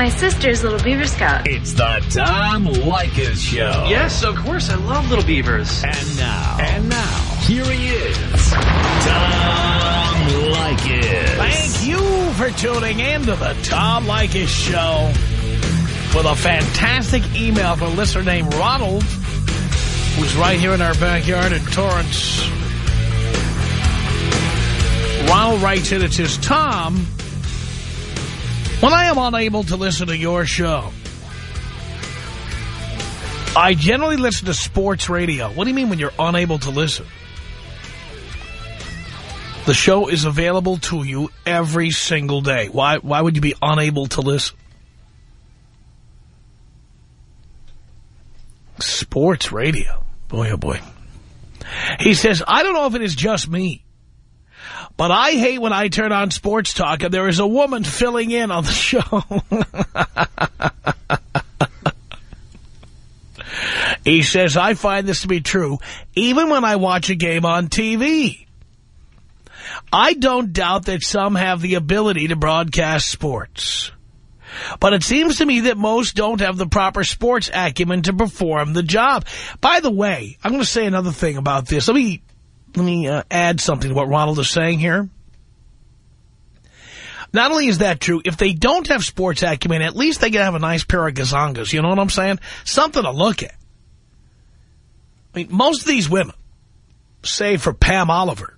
My sister's Little Beaver Scout. It's the Tom Leykis Show. Yes, of course. I love Little Beavers. And now. And now. Here he is. Tom Leykis. Thank you for tuning in to the Tom Leykis Show with a fantastic email from a listener named Ronald, who's right here in our backyard in Torrance. Ronald writes in, it says, Tom, when I am unable to listen to your show, I generally listen to sports radio. What do you mean when you're unable to listen? The show is available to you every single day. Why, why would you be unable to listen? Sports radio. Boy, oh boy. He says, I don't know if it is just me, but I hate when I turn on sports talk and there is a woman filling in on the show. he says, I find this to be true even when I watch a game on TV. I don't doubt that some have the ability to broadcast sports. But it seems to me that most don't have the proper sports acumen to perform the job. By the way, I'm going to say another thing about this. Let me let me uh, add something to what Ronald is saying here. Not only is that true, if they don't have sports acumen, at least they can have a nice pair of gazongas. You know what I'm saying? Something to look at. I mean, most of these women, save for Pam Oliver,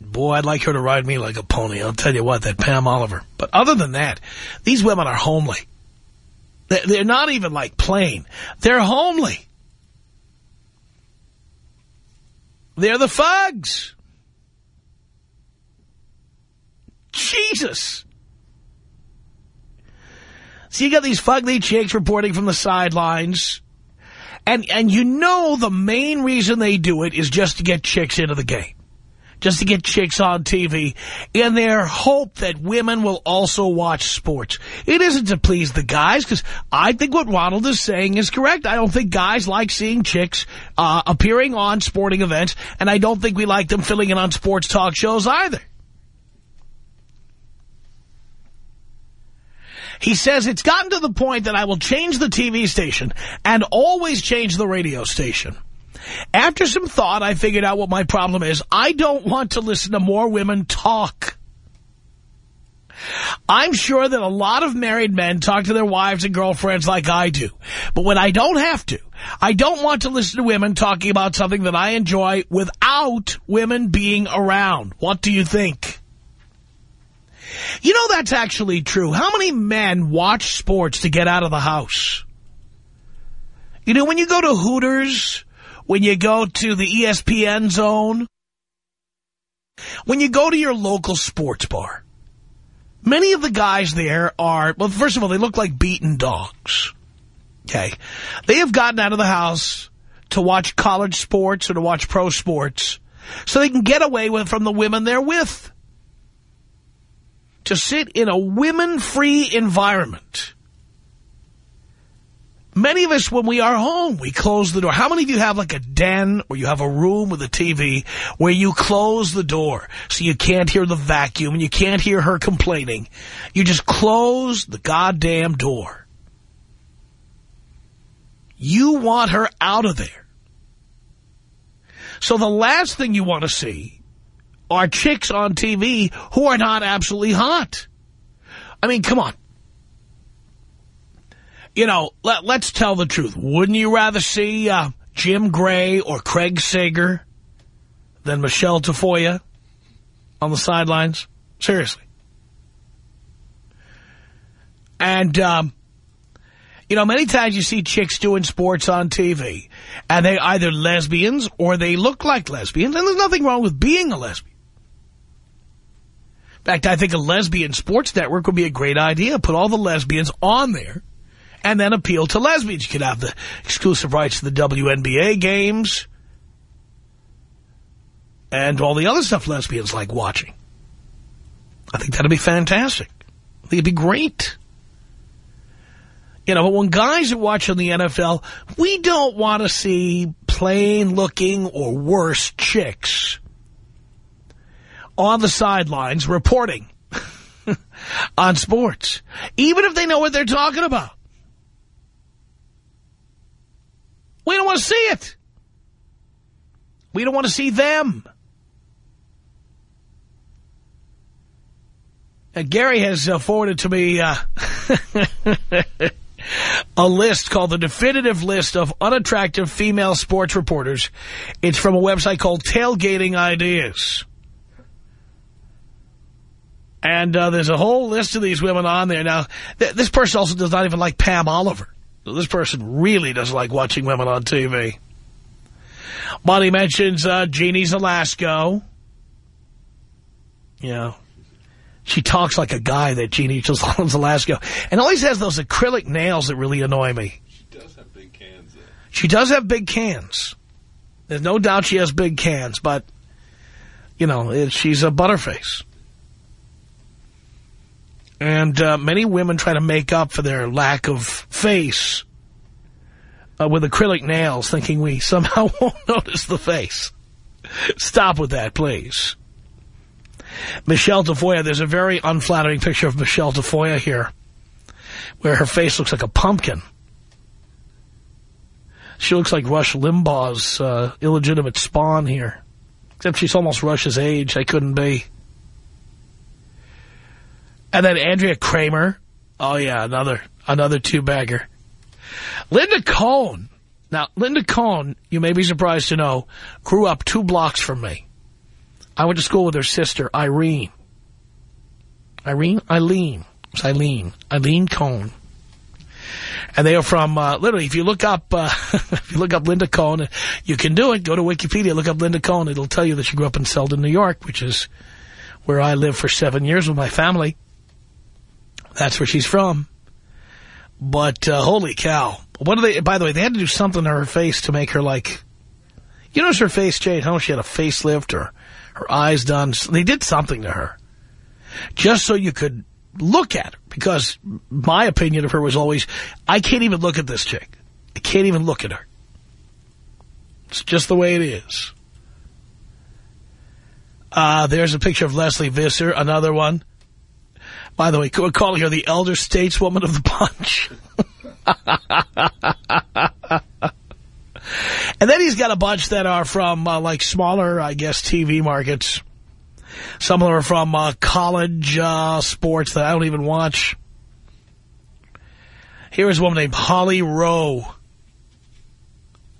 Boy, I'd like her to ride me like a pony. I'll tell you what, that Pam Oliver. But other than that, these women are homely. They're not even like plain. They're homely. They're the fugs. Jesus. So you got these fugly chicks reporting from the sidelines. And, and you know the main reason they do it is just to get chicks into the game just to get chicks on TV in their hope that women will also watch sports. It isn't to please the guys, because I think what Ronald is saying is correct. I don't think guys like seeing chicks uh, appearing on sporting events, and I don't think we like them filling in on sports talk shows either. He says, it's gotten to the point that I will change the TV station and always change the radio station. After some thought, I figured out what my problem is. I don't want to listen to more women talk. I'm sure that a lot of married men talk to their wives and girlfriends like I do. But when I don't have to, I don't want to listen to women talking about something that I enjoy without women being around. What do you think? You know that's actually true. How many men watch sports to get out of the house? You know, when you go to Hooters when you go to the ESPN zone, when you go to your local sports bar, many of the guys there are, well, first of all, they look like beaten dogs. Okay. They have gotten out of the house to watch college sports or to watch pro sports so they can get away with from the women they're with. To sit in a women-free environment Many of us, when we are home, we close the door. How many of you have like a den or you have a room with a TV where you close the door so you can't hear the vacuum and you can't hear her complaining? You just close the goddamn door. You want her out of there. So the last thing you want to see are chicks on TV who are not absolutely hot. I mean, come on you know, let, us tell the truth. Wouldn't you rather see uh, Jim Gray or Craig Sager than Michelle Tafoya on the sidelines? Seriously. And, um, you know, many times you see chicks doing sports on TV, and they either lesbians or they look like lesbians, and there's nothing wrong with being a lesbian. In fact, I think a lesbian sports network would be a great idea. Put all the lesbians on there and then appeal to lesbians. You could have the exclusive rights to the WNBA games and all the other stuff lesbians like watching. I think that'd be fantastic. I think it'd be great. You know, but when guys are watching the NFL, we don't want to see plain-looking or worse chicks on the sidelines reporting on sports, even if they know what they're talking about. We don't want to see it. We don't want to see them. Uh, Gary has uh, forwarded to me uh, a list called the Definitive List of Unattractive Female Sports Reporters. It's from a website called Tailgating Ideas. And uh, there's a whole list of these women on there. Now, th this person also does not even like Pam Oliver. So this person really doesn't like watching women on TV. Monty mentions uh, Jeannie Zelasko. You know, she talks like a guy, that Jeannie Zelasko. And always has those acrylic nails that really annoy me. She does have big cans, though. She does have big cans. There's no doubt she has big cans, but, you know, it, she's a butterface. And uh, many women try to make up for their lack of face uh, with acrylic nails, thinking we somehow won't notice the face. Stop with that, please. Michelle Tafoya, there's a very unflattering picture of Michelle Tafoya here, where her face looks like a pumpkin. She looks like Rush Limbaugh's uh, illegitimate spawn here. Except she's almost Rush's age. I couldn't be. And then Andrea Kremer. Oh, yeah, another another two-bagger. Linda Cohn. Now, Linda Cohn, you may be surprised to know, grew up two blocks from me. I went to school with her sister, Irene. Irene? Eileen. It's Eileen. Eileen Cohn. And they are from, uh, literally, if you look up, uh, if you look up Linda Cohn, you can do it. Go to Wikipedia, look up Linda Cohn. It'll tell you that she grew up in Selden, New York, which is where I lived for seven years with my family. That's where she's from. But, uh, holy cow. What do they, by the way, they had to do something to her face to make her like, you notice her face changed, how she had a facelift or her eyes done. They did something to her. Just so you could look at her. Because my opinion of her was always, I can't even look at this chick. I can't even look at her. It's just the way it is. Uh, there's a picture of Lesley Visser, another one. By the way, we're calling her the elder stateswoman of the bunch. and then he's got a bunch that are from, uh, like, smaller, I guess, TV markets. Some of them are from uh, college uh, sports that I don't even watch. Here is a woman named Holly Rowe.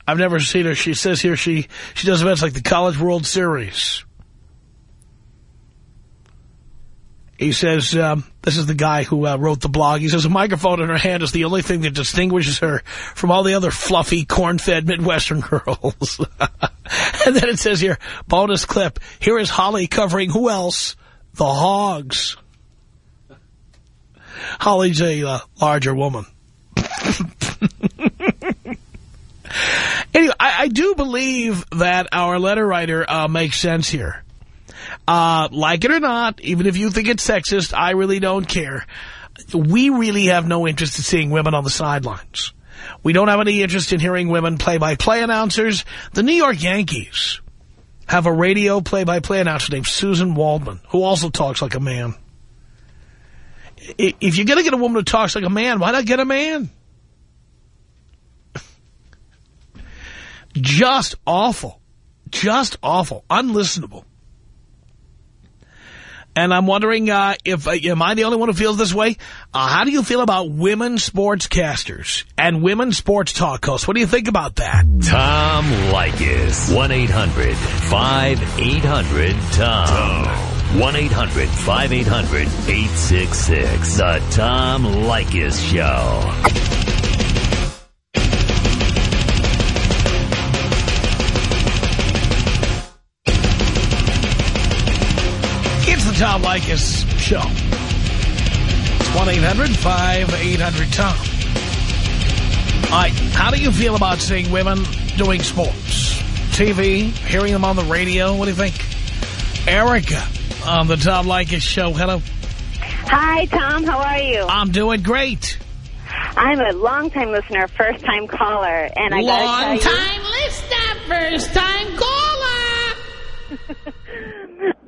I've never seen her. She says here she, she does events like the College World Series. He says, um, this is the guy who uh, wrote the blog. He says, a microphone in her hand is the only thing that distinguishes her from all the other fluffy, corn-fed Midwestern girls. and then it says here, bonus clip, here is Holly covering who else? The Hogs. Holly's a uh, larger woman. anyway, I, I, do believe that our letter writer uh, makes sense here. Uh, like it or not, even if you think it's sexist, I really don't care. We really have no interest in seeing women on the sidelines. We don't have any interest in hearing women play-by-play -play announcers. The New York Yankees have a radio play-by-play -play announcer named Suzyn Waldman, who also talks like a man. If you're going to get a woman who talks like a man, why not get a man? Just awful. Just awful. Unlistenable. And I'm wondering uh, if, uh, am I the only one who feels this way? Uh, how do you feel about women sportscasters and women sports talk hosts? What do you think about that? Tom Leykis. 1-800-5800-TOM. 1-800-5800-866. The Tom Leykis Show. Tom Leykis show. It's 1-800-5800-TOM. All right, how do you feel about seeing women doing sports? TV, hearing them on the radio, what do you think? Erica on the Tom Leykis show. Hello. Hi, Tom. How are you? I'm doing great. I'm a long-time listener, first-time caller. and I Long-time listener, first-time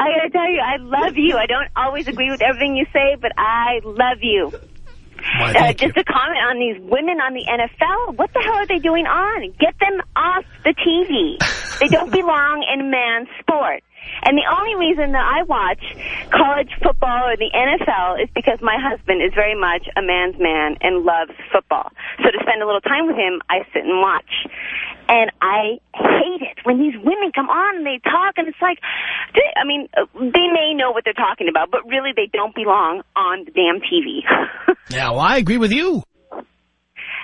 I gotta tell you, I love you. I don't always agree with everything you say, but I love you. Why, Uh, just you. a comment on these women on the NFL. What the hell are they doing on? Get them off the TV. They don't belong in man's sport. And the only reason that I watch college football or the NFL is because my husband is very much a man's man and loves football. So to spend a little time with him, I sit and watch. And I hate it when these women come on and they talk and it's like, they, I mean, uh, they may know what they're talking about, but really they don't belong on the damn TV. Yeah, well, I agree with you.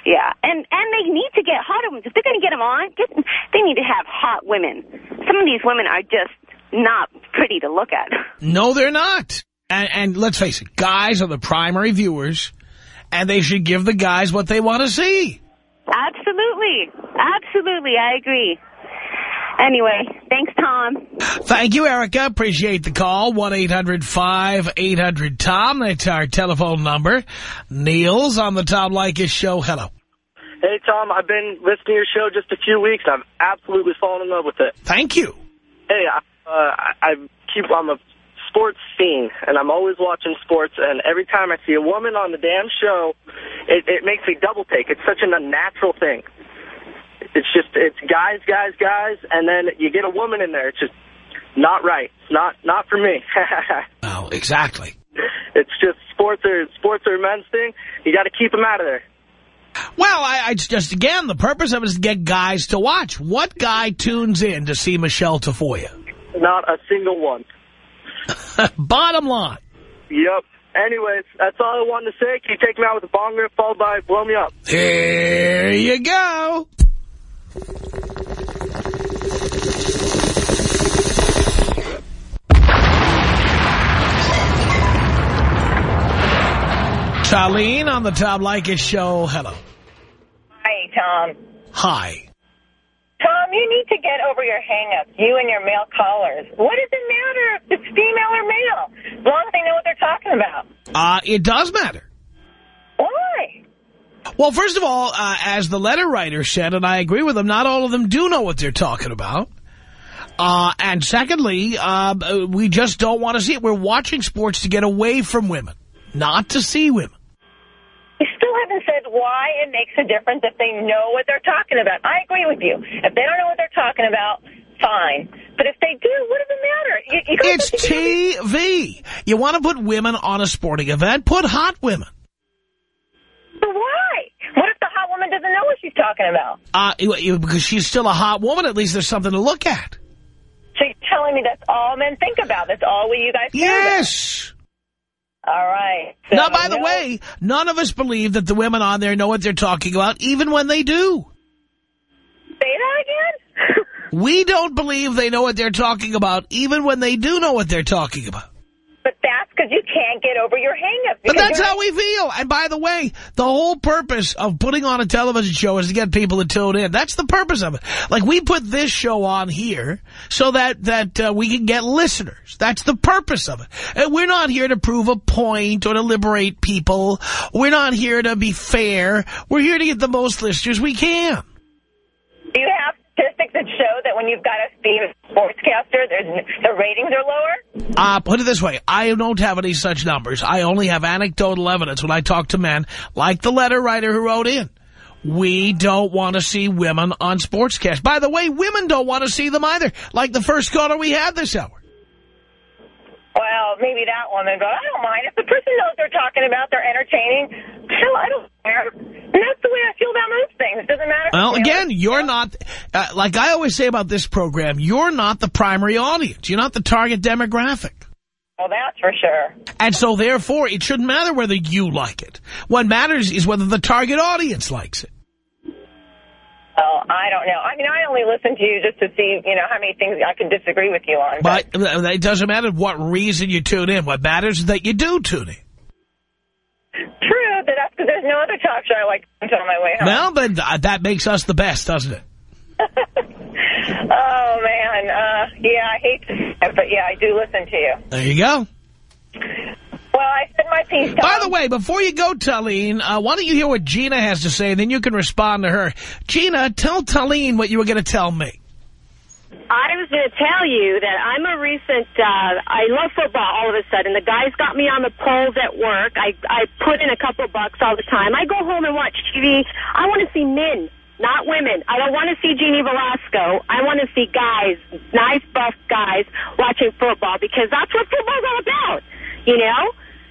Yeah, and and they need to get hotter ones. If they're going to get them on, get, they need to have hot women. Some of these women are just not pretty to look at. No, they're not. And, and let's face it, guys are the primary viewers, and they should give the guys what they want to see. Absolutely, absolutely, I agree. Anyway, thanks, Tom. Thank you, Erica. Appreciate the call. 1-800-5800-TOM. That's our telephone number. Neil's on the Tom Leykis show. Hello. Hey, Tom, I've been listening to your show just a few weeks. I've absolutely fallen in love with it. Thank you. Hey, I, uh, I, I keep, I'm a sports fiend, and I'm always watching sports, and every time I see a woman on the damn show, it, it makes me double take. It's such an unnatural thing. It's just, it's guys, guys, guys, and then you get a woman in there. It's just not right. It's not, not for me. Oh, exactly. it's just sports are, sports are a men's thing. You got to keep them out of there. Well, I, I it's just, again, the purpose of it is to get guys to watch. What guy tunes in to see Michelle Tafoya? Not a single one. Bottom line. Yep. Anyways, that's all I wanted to say. Can you take me out with a bong rip followed by blow me up? There you go. Charlene on the Tom Leykis show. Hello. Hi, Tom. Hi. You need to get over your hang-ups, you and your male callers. What does it matter if it's female or male? As long as they know what they're talking about. Uh, it does matter. Why? Well, first of all, uh, as the letter writer said, and I agree with them, not all of them do know what they're talking about. Uh, and secondly, uh, we just don't want to see it. We're watching sports to get away from women, not to see women. You still haven't said why it makes a difference if they know what they're talking about. I agree with you. If they don't know what they're talking about, fine. But if they do, what does it matter? You, you It's have to give them- TV. You want to put women on a sporting event? Put hot women. But why? What if the hot woman doesn't know what she's talking about? Uh, because she's still a hot woman, at least there's something to look at. So you're telling me that's all men think about. That's all what you guys care about. Yes. All right. So, now, by the way, none of us believe that the women on there know what they're talking about, even when they do. Say that again? We don't believe they know what they're talking about, even when they do know what they're talking about. but that's because you can't get over your hang-up. But that's how we feel. And by the way, the whole purpose of putting on a television show is to get people to tune in. That's the purpose of it. Like, we put this show on here so that, that uh, we can get listeners. That's the purpose of it. And we're not here to prove a point or to liberate people. We're not here to be fair. We're here to get the most listeners we can. Do you have statistics that show that when you've got a female sportscaster, the ratings are lower? Uh, put it this way, I don't have any such numbers. I only have anecdotal evidence when I talk to men, like the letter writer who wrote in. We don't want to see women on Sportscast. By the way, women don't want to see them either, like the first caller we had this hour. Well, maybe that woman, but I don't mind. If the person knows they're talking about, they're entertaining, hell, I don't care. And that's the way I feel about most things. It doesn't matter. Well, again, you're not, uh, like I always say about this program, you're not the primary audience. You're not the target demographic. Well, that's for sure. And so, therefore, it shouldn't matter whether you like it. What matters is whether the target audience likes it. Oh, I don't know. I mean, I only listen to you just to see, you know, how many things I can disagree with you on. But uh, it doesn't matter what reason you tune in. What matters is that you do tune in. True, but that's because there's no other talk show I like to listen to on my way home. Well, then uh, that makes us the best, doesn't it? oh, man. Uh, yeah, I hate to but yeah, I do listen to you. There you go. Well, I said my piece, Tom. By the way, before you go, Talene, uh, why don't you hear what Gina has to say, and then you can respond to her. Gina, tell Talene what you were going to tell me. I I was going to tell you that I'm a recent, uh, I love football all of a sudden. The guys got me on the polls at work. I, I put in a couple bucks all the time. I go home and watch TV. I want to see men, not women. I don't want to see Jeannie Velasco. I want to see guys, nice buff guys watching football because that's what football's all about, you know?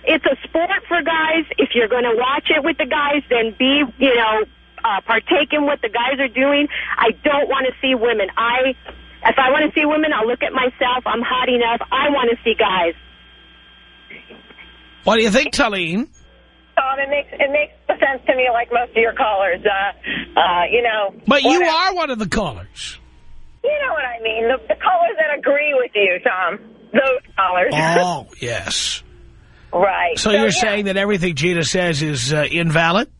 It's a sport for guys. If you're going to watch it with the guys, then be, you know, uh, partake in what the guys are doing. I don't want to see women. I if I want to see women, I'll look at myself. I'm hot enough. I want to see guys. What do you think, Talene? Tom, it makes it makes sense to me, like most of your callers. Uh, uh, you know. But you whatever. are one of the callers. You know what I mean. The, the callers that agree with you, Tom. Those callers. Oh, yes. Right. So, you're yeah. saying that everything Gina says is uh, invalid?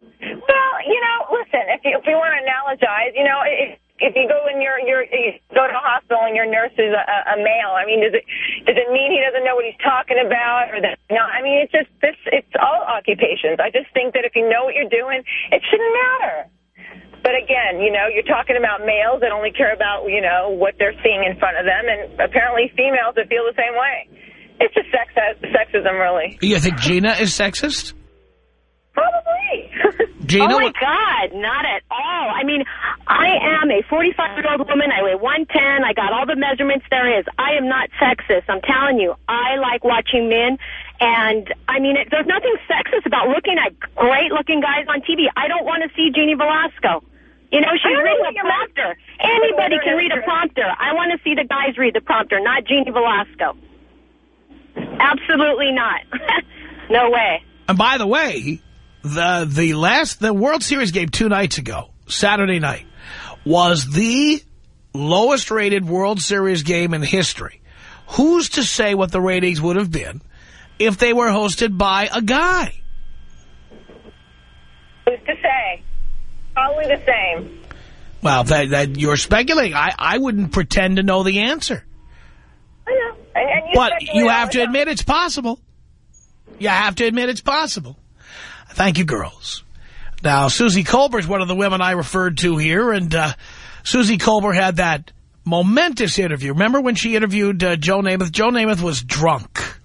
Well, you know, listen. If you, if you want to analogize, you know, if, if you go in your your you go to a hospital and your nurse is a, a male, I mean, does it does it mean he doesn't know what he's talking about, or that? No, I mean, it's just this. It's all occupations. I just think that if you know what you're doing, it shouldn't matter. But again, you know, you're talking about males that only care about, you know, what they're seeing in front of them, and apparently females that feel the same way. It's just sex sexism, really. You think Gina is sexist? Probably. Gina? oh, my God, not at all. I mean, I am a 45-year-old woman. I weigh 110. I got all the measurements there is. I am not sexist. I'm telling you. I like watching men. And, I mean, it, there's nothing sexist about looking at great-looking guys on TV. I don't want to see Jeannie Velasco. You know, she's I reading a prompter. I don't know Anybody can read a prompter. I want to see the guys read the prompter, not Jeannie Velasco. Absolutely not. no way. And by the way, the the last the World Series game two nights ago, Saturday night, was the lowest rated World Series game in history. Who's to say what the ratings would have been if they were hosted by a guy? Who's to say? Probably the same. Well, that, that you're speculating. I, I wouldn't pretend to know the answer. I know. And, and you But you have to admit it's possible. You have to admit it's possible. Thank you, girls. Now, Suzy Kolber is one of the women I referred to here, and uh, Suzy Kolber had that momentous interview. Remember when she interviewed uh, Joe Namath? Joe Namath was drunk.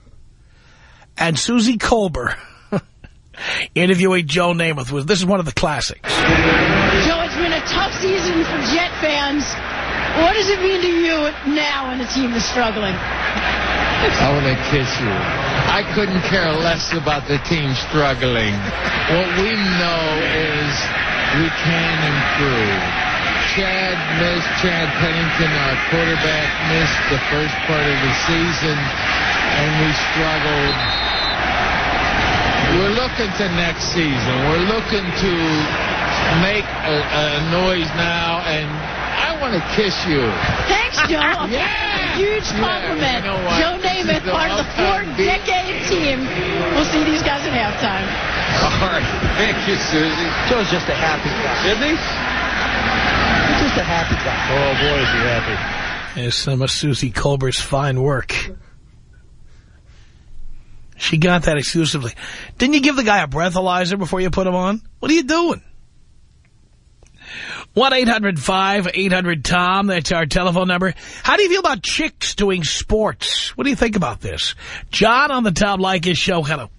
And Suzy Kolber interviewing Joe Namath was, this is one of the classics. Joe, it's been a tough season for Jet fans. What does it mean to you now when the team is struggling? I want to kiss you. I couldn't care less about the team struggling. What we know is we can improve. Chad missed, Chad Pennington, our quarterback, missed the first part of the season, and we struggled. We're looking to next season. We're looking to make a, a noise now, and I want to kiss you. Thanks, Joe. Yeah. Huge Yeah, compliment. you know? Joe This Namath, part of the all-time beat. four-decade team. We'll see these guys at halftime. All right. Thank you, Suzy. Joe's just a happy guy. Isn't he? He's just a happy guy. Oh, boy, is he happy. There's some of Suzy Kolber's fine work. She got that exclusively. Didn't you give the guy a breathalyzer before you put him on? What are you doing? 1-800-5800-TOM. That's our telephone number. How do you feel about chicks doing sports? What do you think about this? John on the Tom Leykis show. Hello.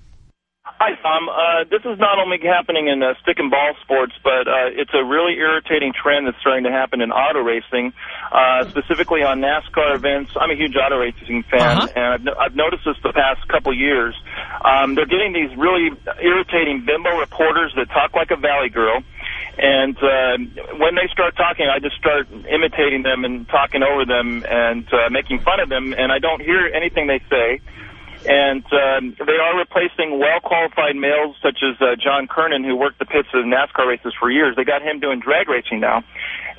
Hi, Tom. Uh, this is not only happening in uh, stick and ball sports, but uh, it's a really irritating trend that's starting to happen in auto racing, uh, specifically on NASCAR events. I'm a huge auto racing fan, Uh-huh. and I've, no- I've noticed this the past couple years. Um, they're getting these really irritating bimbo reporters that talk like a valley girl. And uh, when they start talking, I just start imitating them and talking over them and uh, making fun of them, and I don't hear anything they say. And um, they are replacing well-qualified males such as uh, John Kernan, who worked the pits of NASCAR races for years. They got him doing drag racing now.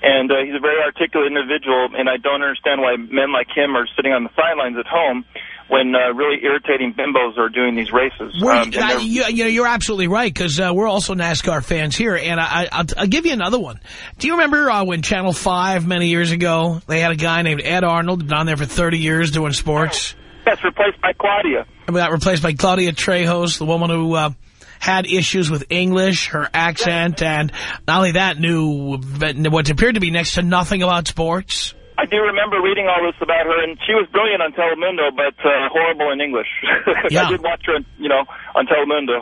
And uh, he's a very articulate individual, and I don't understand why men like him are sitting on the sidelines at home when uh, really irritating bimbos are doing these races. Um, uh, you, you're absolutely right, because uh, we're also NASCAR fans here. And I, I, I'll, I'll give you another one. Do you remember uh, when Channel 5 many years ago, they had a guy named Ed Arnold, been on there for 30 years doing sports? That's replaced by Claudia. And we got replaced by Claudia Trejos, the woman who uh, had issues with English, her accent, and not only that, knew what appeared to be next to nothing about sports. I do remember reading all this about her, and she was brilliant on Telemundo, but uh, horrible in English. Yeah. I did watch her, you know, on Telemundo.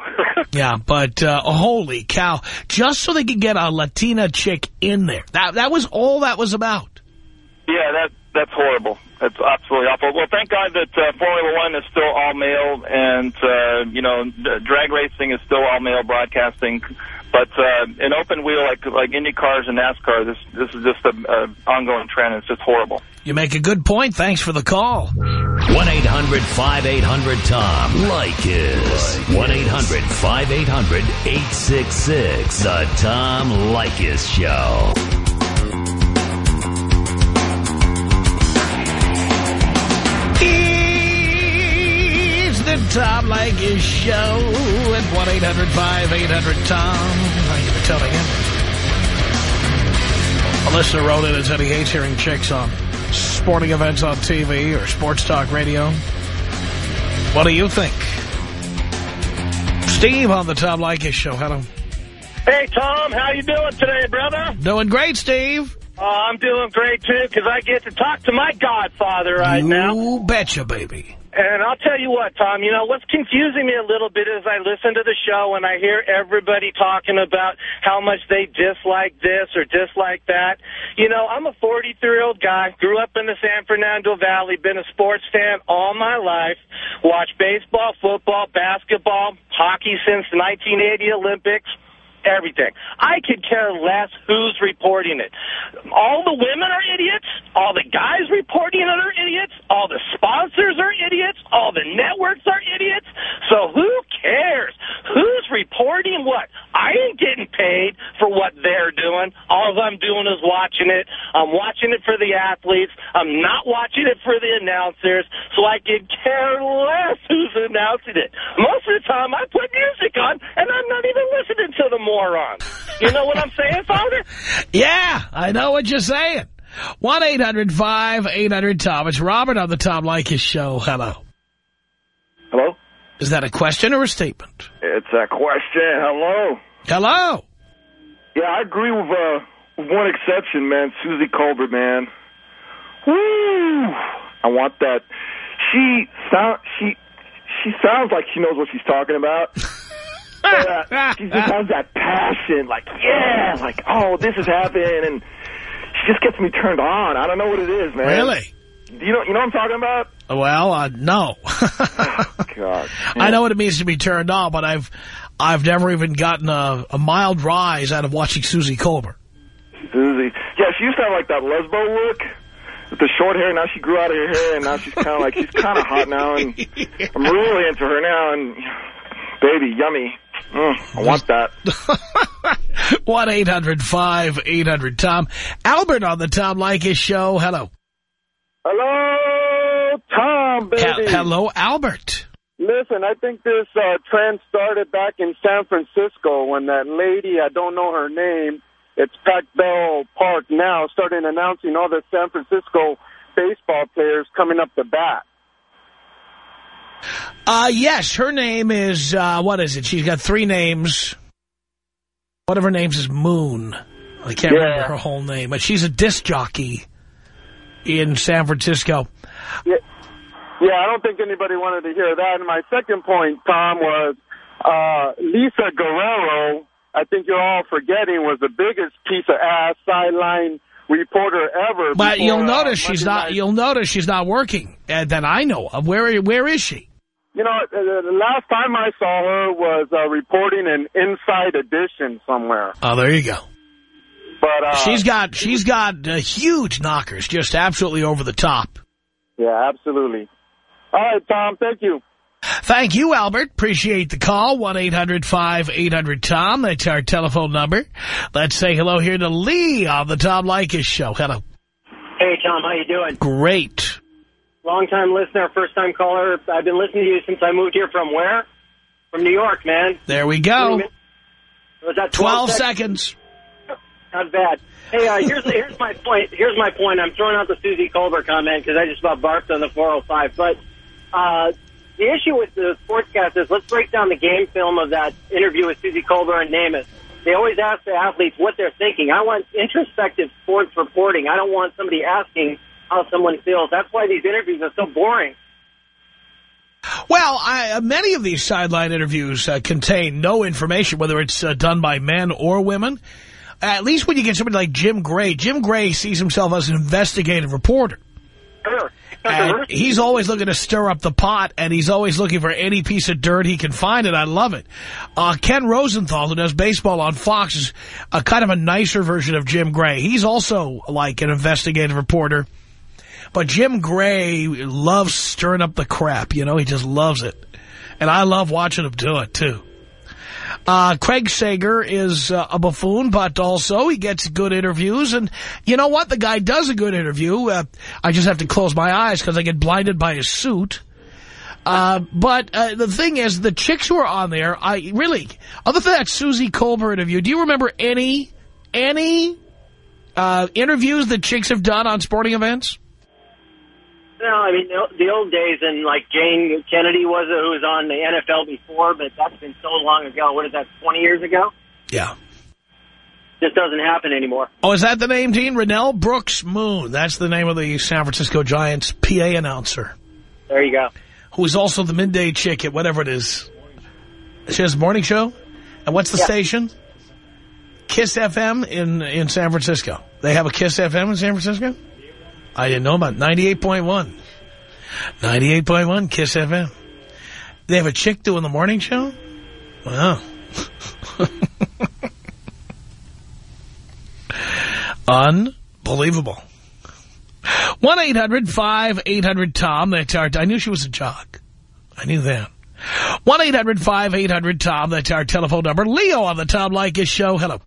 Yeah, but uh, holy cow. Just so they could get a Latina chick in there. That that was all that was about. yeah, that that's horrible. That's absolutely awful. Well, thank God that uh, Formula One is still all male, and uh, you know, drag racing is still all male broadcasting. But uh, in open wheel, like like Indy cars and NASCAR, this this is just an a ongoing trend. It's just horrible. You make a good point. Thanks for the call. 1-800-5800-TOM. Leykis. 1-800-5800-866. The Tom Leykis Show. The Tom Leykis Show at 1-800-5800-TOM. Thank you for tuning in. A listener wrote in and said he hates hearing chicks on sporting events on TV or sports talk radio. What do you think? Steve on the Tom Leykis Show. Hello. Hey, Tom, how you doing today, brother? Doing great, Steve. Uh, I'm doing great, too, because I get to talk to my godfather right you now. betcha, baby. And I'll tell you what, Tom, you know, what's confusing me a little bit is I listen to the show and I hear everybody talking about how much they dislike this or dislike that. You know, I'm a 43-year-old guy, grew up in the San Fernando Valley, been a sports fan all my life, watched baseball, football, basketball, hockey since the 1980 Olympics, everything. I could care less who's reporting it. All the women are idiots. All the guys reporting it are idiots. All the sponsors are idiots. All the networks are idiots. So who cares? Who's reporting what? I ain't getting paid for what they're doing. All I'm doing is watching it. I'm watching it for the athletes. I'm not watching it for the announcers. So I could care less who's announcing it. Most of the time I put music on and I'm not even listening to the moron. You know what I'm saying, Father? Yeah, I know what you're saying. 1-800-5800-TOM. It's Robert on the Tom Leykis Show. Hello. Hello? Is that a question or a statement? It's a question. Hello? Hello? Yeah, I agree with, uh, with one exception, man. Suzy Kolber, man. Woo! I want that. She sound she she sounds like she knows what she's talking about. But, uh, she just has that passion, like, yeah, like, oh, this is happening, and she just gets me turned on. I don't know what it is, man. Really? You know, you know what I'm talking about? Well, uh, no. God. I know what it means to be turned on, but I've I've never even gotten a, a mild rise out of watching Suzy Kolber. Suzy. Yeah, she used to have like that lesbo look with the short hair. Now she grew out of her hair, and now she's kind of like, she's kind of hot now, and I'm really into her now, and baby, yummy. Mm, I want that. 1-800-5800-TOM. Albert on the Tom Leykis Show. Hello. Hello, Tom, baby. He- hello, Albert. Listen, I think this uh, trend started back in San Francisco when that lady, I don't know her name, it's Pac Bell Park now, started announcing all the San Francisco baseball players coming up the bat. Uh, yes, her name is, uh, what is it? She's got three names. One of her names is Moon. I can't Yeah. remember her whole name, but she's a disc jockey in San Francisco. Yeah, yeah, I don't think anybody wanted to hear that. And my second point, Tom, was uh, Lisa Guerrero, I think you're all forgetting, was the biggest piece of ass sideline reporter ever. But before, you'll uh, notice she's Monday not. Night- You'll notice she's not working uh, that I know of. Where Where is she? You know, uh, the last time I saw her was uh, reporting an Inside Edition somewhere. Oh, there you go. But uh, she's got she's got uh, huge knockers, just absolutely over the top. yeah, absolutely. All right, Tom. Thank you. Thank you, Albert. Appreciate the call. 1-800-5800-TOM. That's our telephone number. Let's say hello here to Lee on the Tom Leykis Show. Hello. Hey, Tom, how you doing? Great. Long-time listener, first-time caller. I've been listening to you since I moved here from where? From New York, man. There we go. Was that 12 12 seconds. Not bad. Hey, uh, here's here's my point. Here's my point. I'm throwing out the Suzy Kolber comment because I just about barked on the 405. But uh, the issue with the sportscast is let's break down the game film of that interview with Suzy Kolber and Namath. they always ask the athletes what they're thinking. I want introspective sports reporting. I don't want somebody asking how someone feels. That's why these interviews are so boring. Well, I, uh, many of these sideline interviews uh, contain no information, whether it's uh, done by men or women. At least when you get somebody like Jim Gray, Jim Gray sees himself as an investigative reporter. Sure. And he's always looking to stir up the pot, and he's always looking for any piece of dirt he can find, and I love it. Uh, Ken Rosenthal, who does baseball on Fox, is a kind of a nicer version of Jim Gray. He's also like an investigative reporter. But Jim Gray loves stirring up the crap, you know, he just loves it. And I love watching him do it, too. Uh, Craig Sager is uh, a buffoon, but also he gets good interviews. And you know what? The guy does a good interview. Uh, I just have to close my eyes because I get blinded by his suit. Uh, but uh, the thing is, the chicks who are on there, I really, other than that Suzy Kolber interview, do you remember any, any uh, interviews that chicks have done on sporting events? No, I mean, the, old days, and like Jayne Kennedy was it, who was on the NFL before, but that's been so long ago. What is that, 20 years ago? Yeah. Just doesn't happen anymore. Oh, is that the name, Dean? Renel Brooks Moon. That's the name of the San Francisco Giants PA announcer. There you go. Who is also the midday chick at whatever it is. She has a morning show? And what's the Yeah. station? Kiss FM in, in San Francisco. They have a Kiss FM in San Francisco? I didn't know about it. 98.1. 98.1 Kiss FM. They have a chick doing the morning show? Wow. Unbelievable. 1-800-5800-TOM. That's our, I knew she was a jock. I knew that. 1-800-5800-TOM. That's our telephone number. Leo on the Tom Leykis show. Hello.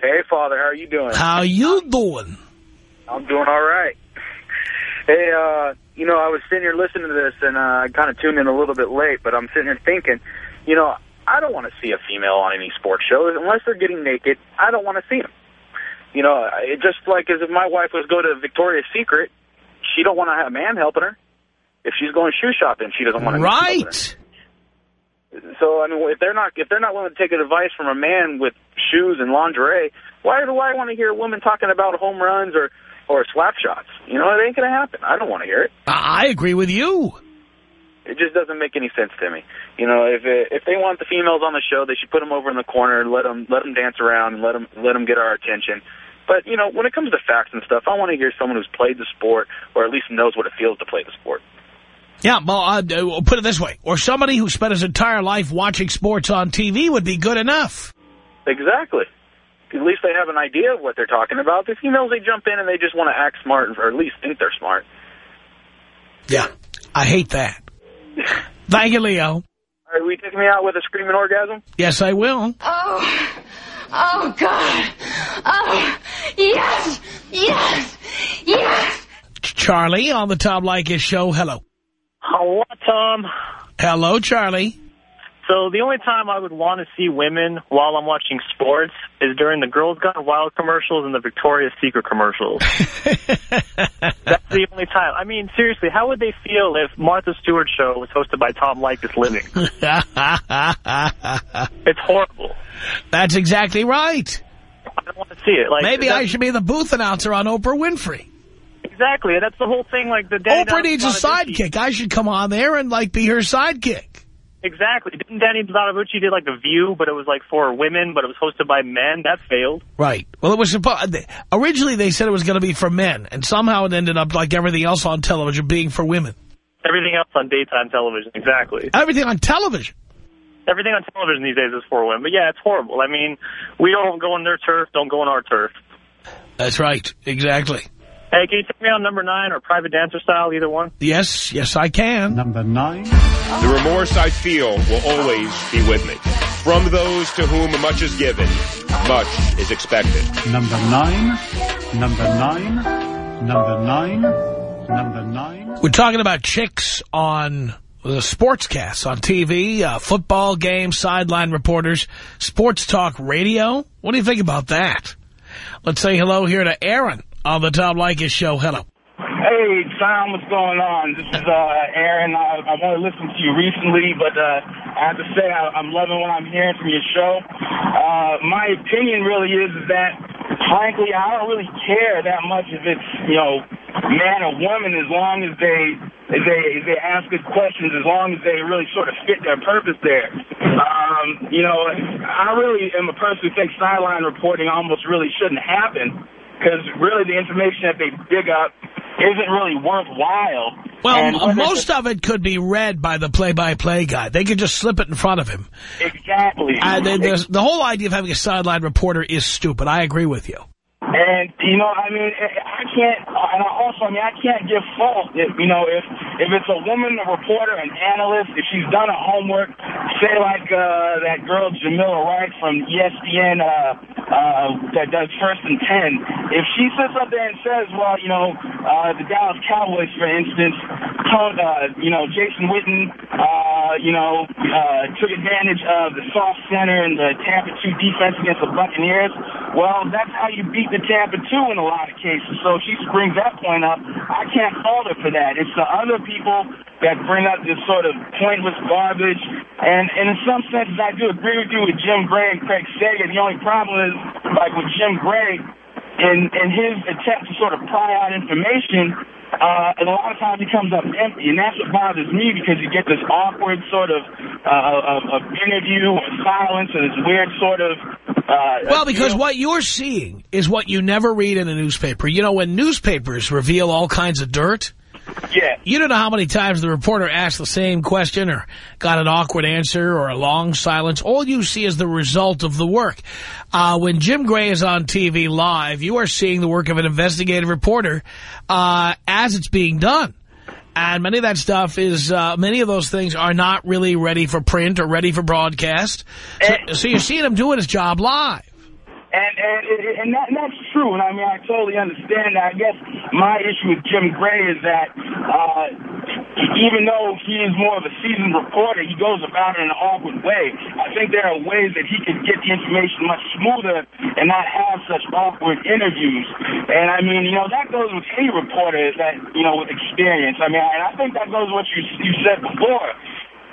Hey, Father, how are you doing? How you doing? I'm doing all right. Hey, uh, you know, I was sitting here listening to this, and uh, I kind of tuned in a little bit late, but I'm sitting here thinking, you know, I don't want to see a female on any sports show. Unless they're getting naked, I don't want to see them. You know, it just like as if my wife was go to Victoria's Secret, she don't want to have a man helping her. If she's going shoe shopping, she doesn't want to. Right. So I mean, if they're not if they're not willing to take advice from a man with shoes and lingerie, why do I want to hear a woman talking about home runs or or slap shots? You know, it ain't going to happen. I don't want to hear it. I agree with you. It just doesn't make any sense to me. You know, if it, if they want the females on the show, they should put them over in the corner and let them let them dance around and let them let them get our attention. But you know, when it comes to facts and stuff, I want to hear someone who's played the sport or at least knows what it feels to play the sport. Yeah, well, uh, put it this way. Or somebody who spent his entire life watching sports on TV would be good enough. Exactly. At least they have an idea of what they're talking about. The females, they jump in and they just want to act smart or at least think they're smart. Yeah, I hate that. Thank you, Leo. Are will you take me out with a screaming orgasm? Yes, I will. Oh, oh, God. Oh, yes, yes, yes. Charlie on the Tom Leykis show. Hello. Hello, Tom. Hello, Charlie. So the only time I would want to see women while I'm watching sports is during the Girls Gone Wild commercials and the Victoria's Secret commercials. That's the only time. I mean, seriously, how would they feel if Martha Stewart show was hosted by Tom Leykis living? it's horrible. That's exactly right. I don't want to see it. Like Maybe I should be the booth announcer on Oprah Winfrey. Exactly. That's the whole thing. Like the Oprah needs a sidekick. I should come on there and, like, be her sidekick. Exactly. Didn't Danny Bonaduce did like The View, but it was like for women, but it was hosted by men? That failed. Right. Well, it was supposed... Originally, they said it was going to be for men, and somehow it ended up, like everything else on television, being for women. Everything else on daytime television. Exactly. Everything on television. Everything on television these days is for women. But yeah, it's horrible. I mean, we don't go on their turf, don't go on our turf. That's right. Exactly. Hey, can you take me on number nine or private dancer style, either one? Yes, yes, I can. Number nine. The remorse I feel will always be with me. From those to whom much is given, much is expected. Number nine, number nine, number nine, number nine. We're talking about chicks on the sportscasts on TV, uh, football games, sideline reporters, sports talk radio. What do you think about that? Let's say hello here to Aaron on the Tom Leykis show. Hello. Hey, Tom, what's going on? This is uh, Aaron. I, I've only listened to you recently, but uh, I have to say I, I'm loving what I'm hearing from your show. Uh, my opinion really is, is that, frankly, I don't really care that much if it's, you know, man or woman as long as they if they if they ask good questions, as long as they really sort of fit their purpose there. Um, you know, I really am a person who thinks sideline reporting almost really shouldn't happen because really the information that they dig up isn't really worthwhile. Well, And m- when most of it could be read by the play-by-play guy. They could just slip it in front of him. Exactly. There's- the whole idea of having a sideline reporter is stupid. I agree with you. And you know, I mean, I can't. And I also, I mean, I can't give fault. If, you know, if if it's a woman, a reporter, an analyst, if she's done her homework, say like uh, that girl Jamila Wright from ESPN uh, uh, that does First and Ten. If she sits up there and says, well, you know, uh, the Dallas Cowboys, for instance, told, uh, you know, Jason Witten, uh, you know, uh, took advantage of the soft center and the Tampa 2 defense against the Buccaneers. Well, that's how you beat the Tampa 2 in a lot of cases. So if she brings that point up, I can't fault her for that. It's the other people that bring up this sort of pointless garbage. And, and in some senses, I do agree with you with Jim Gray and Craig Sager. The only problem is, like with Jim Gray, in, in his attempt to sort of pry out information, uh, and a lot of times he comes up empty, and that's what bothers me because you get this awkward sort of, uh, of, of interview or silence and this weird sort of. Uh, Well, because what you're seeing is what you never read in a newspaper. You know, when newspapers reveal all kinds of dirt, yeah. you don't know how many times the reporter asked the same question or got an awkward answer or a long silence. All you see is the result of the work. Uh, when Jim Gray is on TV live, you are seeing the work of an investigative reporter uh, as it's being done. And many of that stuff is, uh, many of those things are not really ready for print or ready for broadcast. So, so you're seeing him doing his job live. And and and, that, and that's true. And I mean, I totally understand that. I guess my issue with Jim Gray is that uh, even though he is more of a seasoned reporter, he goes about it in an awkward way. I think there are ways that he could get the information much smoother and not have such awkward interviews. And I mean, you know, that goes with any reporter that you know with experience. I mean, and I think that goes with what you you said before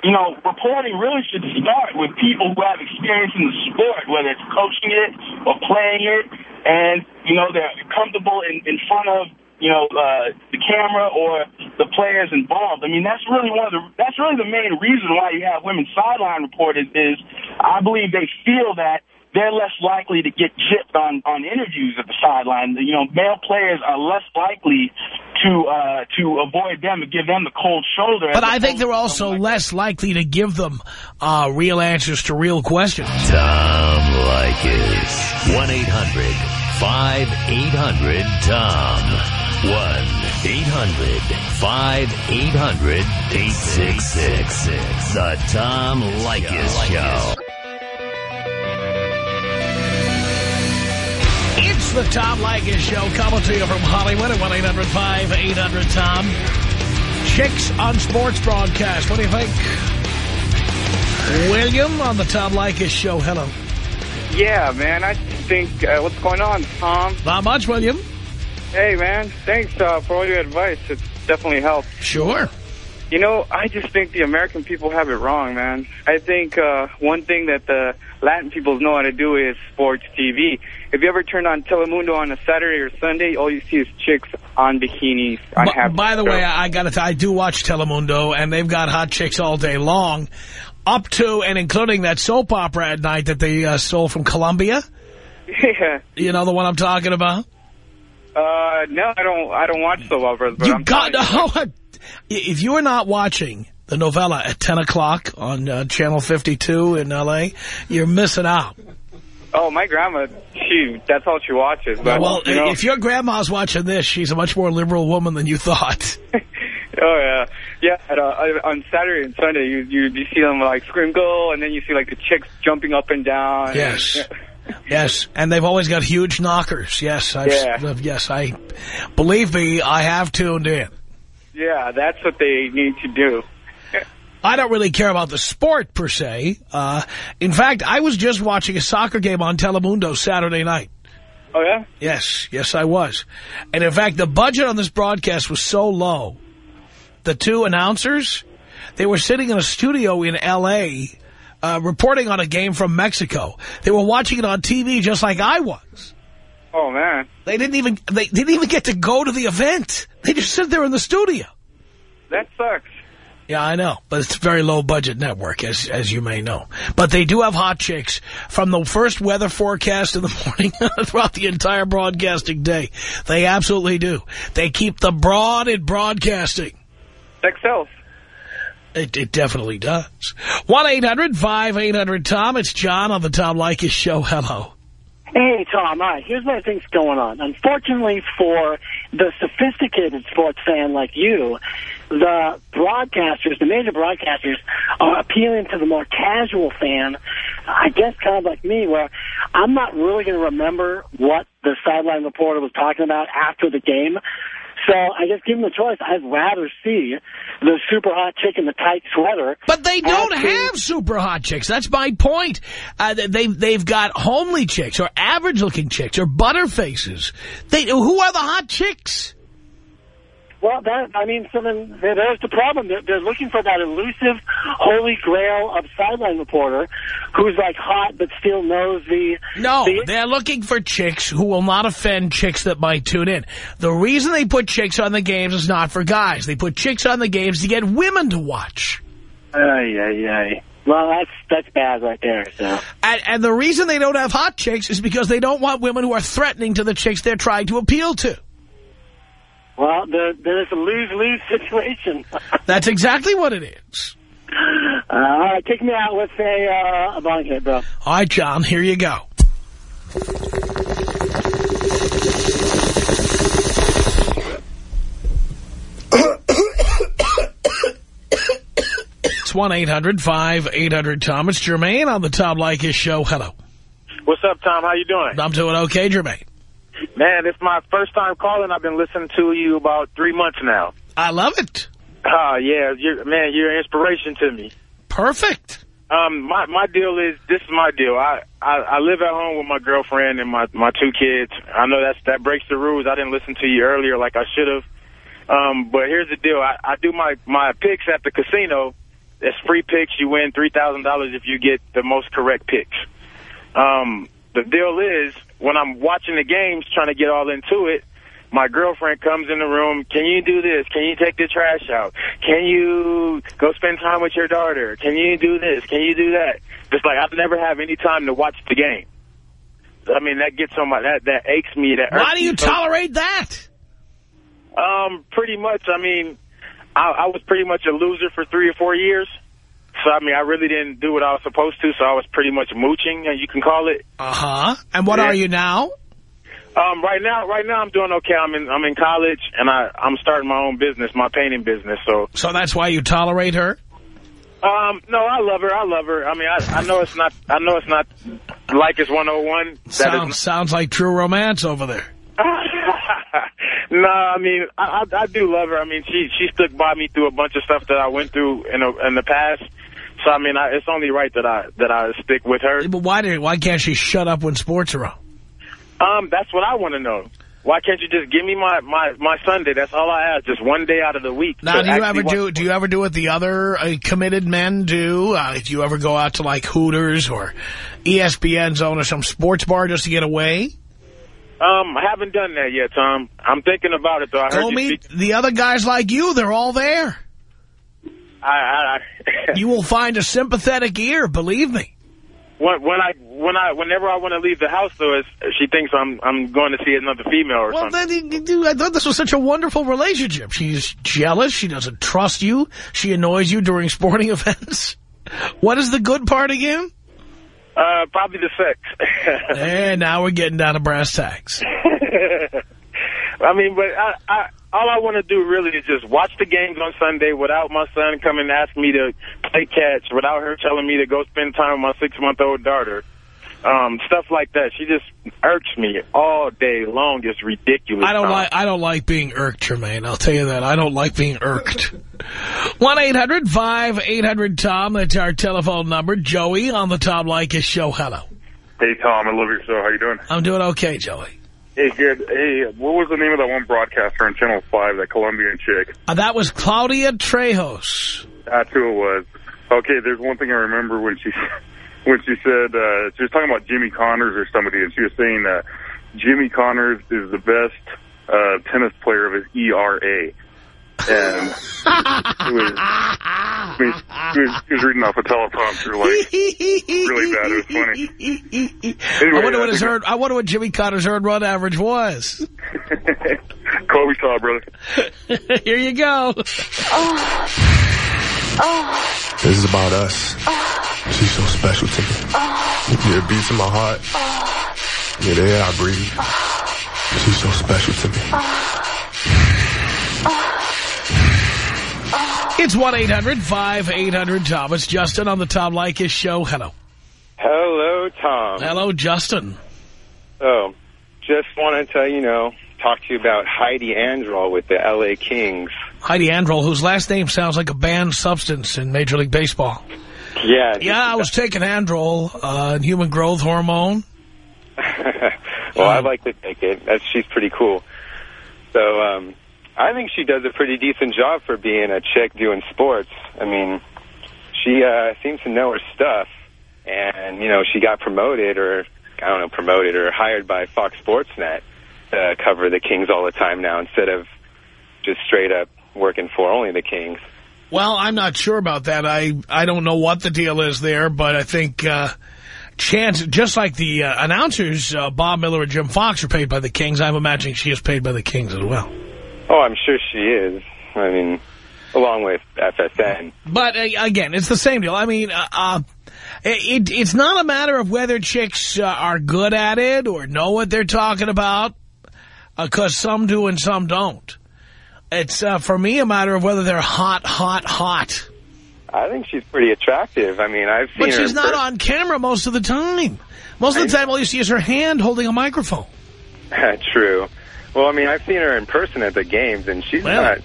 you know, reporting really should start with people who have experience in the sport, whether it's coaching it or playing it, and, you know, they're comfortable in, in front of, you know, uh, the camera or the players involved. I mean, that's really one of the, that's really the main reason why you have women sideline reporters is I believe they feel that they're less likely to get gypped on, on interviews at the sideline. You know, male players are less likely to uh, to avoid them and give them the cold shoulder. But I think they're also like less that. likely to give them uh, real answers to real questions. Tom Leykis. 1-800 5800-TOM. 1-800-5800-866. The Tom Leykis Show. It's the Tom Leykis Show coming to you from Hollywood at 1-800-5800-TOM. Chicks on Sports Broadcast. What do you think? William on the Tom Leykis Show. Hello. Yeah, man. I think, uh, what's going on, Tom? Not much, William. Hey, man. Thanks uh, for all your advice. It definitely helped. Sure. You know, I just think the American people have it wrong, man. I think uh, one thing that the Latin people know how to do is sports TV. If you ever turn on Telemundo on a Saturday or Sunday, all you see is chicks on bikinis. I By, have by the way, I got to I do watch Telemundo, and they've got hot chicks all day long, up to and including that soap opera at night that they uh, stole from Colombia. Yeah. You know the one I'm talking about? Uh, no, I don't. I don't watch soap operas, but You I'm got no. If you are not watching the novella at 10 o'clock on uh, Channel 52 in L.A., you're missing out. Oh, my grandma, she, that's all she watches. But, well, you know, if your grandma's watching this, she's a much more liberal woman than you thought. oh yeah, yeah. At, uh, on Saturday and Sunday, you, you you see them like scream go, and then you see like the chicks jumping up and down. Yes. And, Yes, and they've always got huge knockers. Yes, I've, Yeah. yes, I believe me, I have tuned in. yeah, that's what they need to do. I don't really care about the sport per se. Uh, in fact, I was just watching a soccer game on Telemundo Saturday night. Oh, yeah? Yes, yes, I was. And in fact, the budget on this broadcast was so low. The two announcers, they were sitting in a studio in L.A., uh, reporting on a game from Mexico. They were watching it on TV just like I was. Oh, man. They didn't even they didn't even get to go to the event. They just sit there in the studio. That sucks. Yeah, I know, but it's a very low budget network, as as you may know. But they do have hot chicks from the first weather forecast in the morning throughout the entire broadcasting day. They absolutely do. They keep the broad in broadcasting. Sex sells. It, it definitely does. 1-800-5800-TOM. It's John on the Tom Leykis Show. Hello. Hey, Tom. All right, here's what I think's going on. Unfortunately for the sophisticated sports fan like you, the broadcasters, the major broadcasters, are appealing to the more casual fan, I guess kind of like me, where I'm not really going to remember what the sideline reporter was talking about after the game. So I guess given the choice, I'd rather see the super hot chick in the tight sweater. But they don't have super hot chicks. That's my point. Uh, they, they've got homely chicks or average-looking chicks or butterfaces. They, who are the hot chicks? Well, that I mean, so then there's the problem. They're, they're looking for that elusive holy grail of sideline reporter who's like hot but still knows the... No, the, they're looking for chicks who will not offend chicks that might tune in. The reason they put chicks on the games is not for guys. They put chicks on the games to get women to watch. Ay, ay, ay. Well, that's that's bad right there. So, and, and the reason they don't have hot chicks is because they don't want women who are threatening to the chicks they're trying to appeal to. Well, then it's a lose-lose situation. That's exactly what it is. Uh, all right, kick me out with a, uh, a bong hit, bro. All right, John, here you go. It's 1-800-5800-TOM. It's Jermaine on the Tom Leykis Show. Hello. What's up, Tom? How you doing? I'm doing okay, Jermaine. Man, it's my first time calling. I've been listening to you about three months now. I love it. Oh, yeah. You're, man, you're an inspiration to me. Perfect. Um, my my deal is, this is my deal. I, I, I live at home with my girlfriend and my, my two kids. I know that's, that breaks the rules. I didn't listen to you earlier like I should have. Um, but here's the deal. I, I do my, my picks at the casino. It's free picks. You win $3,000 if you get the most correct picks. Um, the deal is, when I'm watching the games, trying to get all into it, my girlfriend comes in the room, can you do this? Can you take the trash out? Can you go spend time with your daughter? Can you do this? Can you do that? Just like I never have any time to watch the game. I mean, that gets on my, that, that aches me. That Why do you tolerate that? Um, pretty much, I mean, I, I was pretty much a loser for three or four years. So, I mean, I really didn't do what I was supposed to, so I was pretty much mooching, and you can call it. Uh-huh. And what Yeah. are you now? Um, right now, right now I'm doing okay. I'm in, I'm in college, and I, I'm starting my own business, my painting business, so. So that's why you tolerate her? Um, no, I love her. I love her. I mean, I, I know it's not, I know it's not like it's 101. That Sounds, sounds like true romance over there. no, I mean, I, I, I do love her. I mean, she she stuck by me through a bunch of stuff that I went through in a, in the past. So I mean, I, it's only right that I that I stick with her. But why did why can't she shut up when sports are on? Um, that's what I want to know. Why can't you just give me my my my Sunday? That's all I ask. Just one day out of the week. Now, do you ever do? Do you ever do what the other uh, committed men do? Uh, do you ever go out to like Hooters or ESPN Zone or some sports bar just to get away? Um, I haven't done that yet, Tom. I'm thinking about it though. I heard Go you meet the other guys like you. They're all there. I, I, I You will find a sympathetic ear. Believe me. when when I when I whenever I want to leave the house though, she thinks I'm I'm going to see another female or Well, something. then you. I thought this was such a wonderful relationship. She's jealous. She doesn't trust you. She annoys you during sporting events. What is the good part again? Uh, probably the sex. and now we're getting down to brass tacks. I mean, but I, I, all I want to do really is just watch the games on Sunday without my son coming and asking me to play catch, without her telling me to go spend time with my six-month-old daughter. Um, stuff like that. She just irks me all day long. It's ridiculous. I don't Tom. like. I don't like being irked, Jermaine. I'll tell you that. I don't like being irked. One eight hundred five eight hundred Tom. That's our telephone number. Joey on the Tom Leykis show. Hello. Hey, Tom, I love your show. How you doing? I'm doing okay, Joey. Hey, good. Hey, what was the name of that one broadcaster on Channel 5, that Colombian chick? Uh, that was Claudia Trejos. That's who it was. Okay, there's one thing I remember when she when she said, uh, she was talking about Jimmy Connors or somebody, and she was saying that Jimmy Connors is the best uh, tennis player of his ERA. And it was, I mean, he was, he was reading off a teleprompter like really bad. It was funny. Anyway, I wonder what his think- earned, I wonder what Jimmy Connors' earned run average was. Kobe saw, brother. Here you go. This is about us. She's so special to me. Yeah, it beats in my heart. Yeah, the air I breathe. She's so special to me. It's 1-800-5800-TOM. It's Justin on the Tom Leykis Show. Hello. Hello, Tom. Hello, Justin. Oh, just wanted to, you know, talk to you about Heidi Androl with the L.A. Kings. Heidi Androl, whose last name sounds like a banned substance in Major League Baseball. Yeah. Yeah, I was taking Androl, uh, human growth hormone. well, I'd like to take it. That's, she's pretty cool. So, um, I think she does a pretty decent job for being a chick doing sports. I mean, she uh, seems to know her stuff. And, you know, she got promoted or, I don't know, promoted or hired by Fox Sports Net to cover the Kings all the time now instead of just straight up working for only the Kings. Well, I'm not sure about that. I, I don't know what the deal is there, but I think uh, chance, just like the uh, announcers, uh, Bob Miller and Jim Fox are paid by the Kings, I'm imagining she is paid by the Kings as well. Oh, I'm sure she is. I mean, along with FSN. But, uh, again, it's the same deal. I mean, uh, uh, it, it's not a matter of whether chicks uh, are good at it or know what they're talking about, because some do and some don't. It's, uh, for me, a matter of whether they're hot, hot, hot. I think she's pretty attractive. I mean, I've seen But she's not on camera most of the time. Most of the time, all you see is her hand holding a microphone. True. Well, I mean, I've seen her in person at the games, and she's Well. not.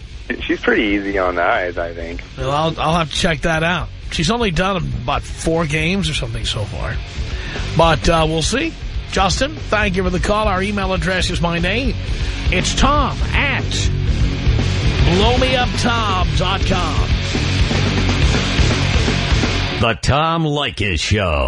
She's pretty easy on the eyes, I think. Well, I'll, I'll have to check that out. She's only done about four games or something so far. But uh, we'll see. Justin, thank you for the call. Our email address is my name. It's Tom at blowmeuptom.com. The Tom Leykis Show.